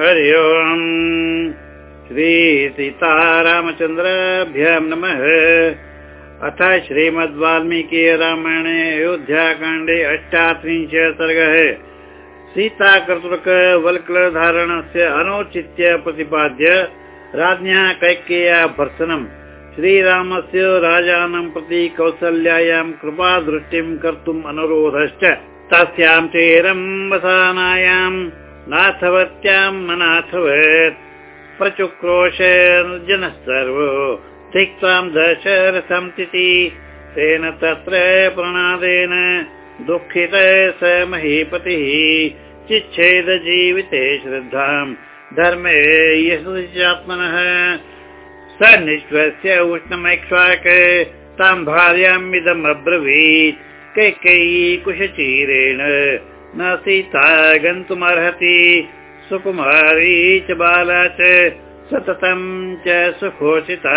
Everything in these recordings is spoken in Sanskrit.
हरि ओम्। श्रीसीतारामचन्द्राभ्यां नमः। अथ श्रीमद्वाल्मीकि रामायणे अयोध्याकाण्डे अष्टात्रिंश सर्गः। सीताकर्तृकवल्कलधारणस्य अनौचित्य प्रतिपाद्य राज्ञः कैकेया भर्सनम्। श्रीरामस्य राजानं प्रति कौसल्यायां कृपादृष्टिं कर्तुम् अनुरोधश्च। तस्यां चेरं वसानायां नाथवत्यां मनाथवत्। प्रचुक्रोश जनः सर्वो तिक्तां दशरथं तिथि। तेन तत्र प्रणादेन दुःखित स महीपतिः। चिच्छेद जीविते श्रद्धां धर्मे यशस्यात्मनः स निश्वस्य उष्णमैक्ष्वाक तां भार्याम् इदम् अब्रवीत्। कैकेयी कुशचीरेण न सीता गन्तुमर्हति सुकुमारी च बाला च सततं च सुखोचिता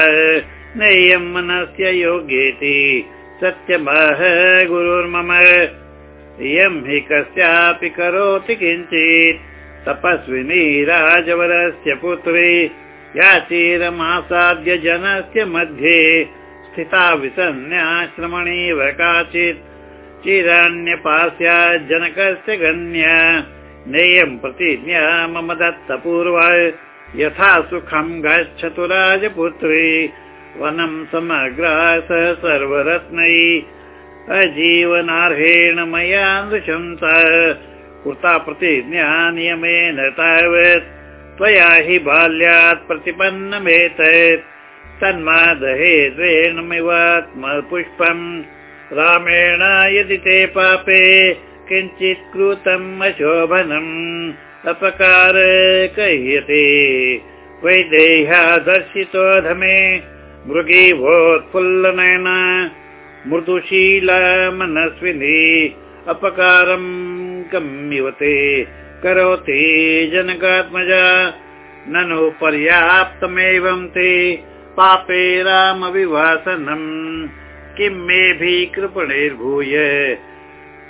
नेयं मनस्य योग्येति सत्यमः गुरुर्मम। इयं हि कस्यापि करोति किञ्चित् तपस्विनी राजवरस्य पुत्री याचिरमासाद्य जनस्य मध्ये स्थिता विसन्न्याश्रमणीव काचित् चिरान्यपास्या जनकस्य गण्य। नेयं प्रतिज्ञा मम दत्तपूर्व यथा सुखं गच्छतु राजपुत्री। वनं समग्रास सर्वरत्नै। अजीवनार्हेण मया नृशंस। कृता प्रतिज्ञा नियमेन तावत्। त्वया हि बाल्यात् प्रतिपन्नमेतत्। तन्मादहे पुष्पम् रामेण यदि ते पापे किञ्चित् कृतम् अशोभनम् अपकार कह्यते वैदेह्या दर्शितोधमे मृगी भोत्फुल्लनयन मृदुशीला मनस्विनी अपकारम् कमिवते करोति जनकात्मजा ननु पर्याप्तमेवं ते। पापे रामविवासनम् किं मेभिः कृपणैर्भूय?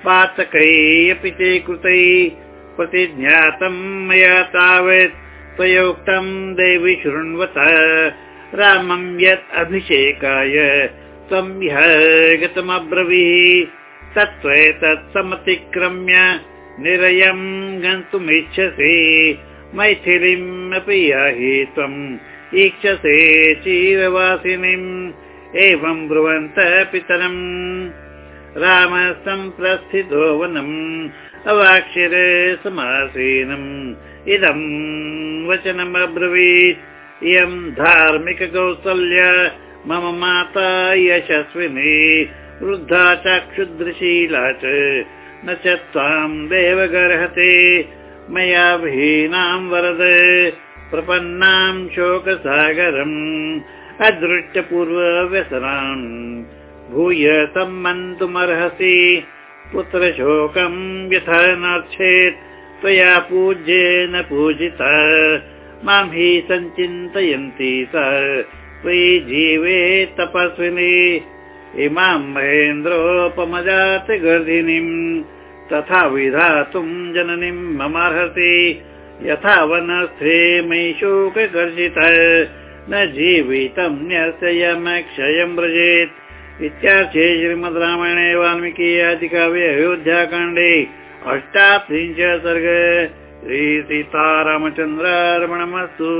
पातकै अपि ते कृतै प्रतिज्ञातं मया तावत् त्वयोक्तं देवि शृण्वत। रामं यत् अभिषेकाय त्वं ह्य गतमब्रवीः तत्त्वैतत् समतिक्रम्य निरयं गन्तुमिच्छसि। मैथिलीम् अपि याहि त्वम् ईक्षसे चिरवासिनीम् एवं ब्रुवन्तः पितरम्। राम सम्प्रस्थितो वनम् अवाक्षिरे समासीनम्। इदम् वचनमब्रवीत् इयं धार्मिककौसल्य मम माता यशस्विनी। वृद्धा च क्षुद्रशीला च न च त्वां देवगर्हते। मया विहीनां वरद प्रपन्नां शोकसागरम् अदृष्टपूर्वव्यसनान्। भूय सम्मन्तुमर्हसि पुत्रशोकम् यथा नर्च्छेत् त्वया पूज्येन पूजिता। मां हि सञ्चिन्तयन्ति स। त्वयि जीवे तपस्विनी। इमां महेन्द्रोपमजात गर्धिनीम् तथा विधातुम् जननीम् ममार्हसि। यथा वनस्थे मयि शोकगर्जित न जीवितं न्यसयमक्षयं व्रजेत्। इत्यार्थे श्रीमद् रामायणे वाल्मीकि आदिकाव्ये अयोध्याकाण्डे अष्टात्रिंश सर्ग श्रीसीतारामचन्द्रार्पणमस्तु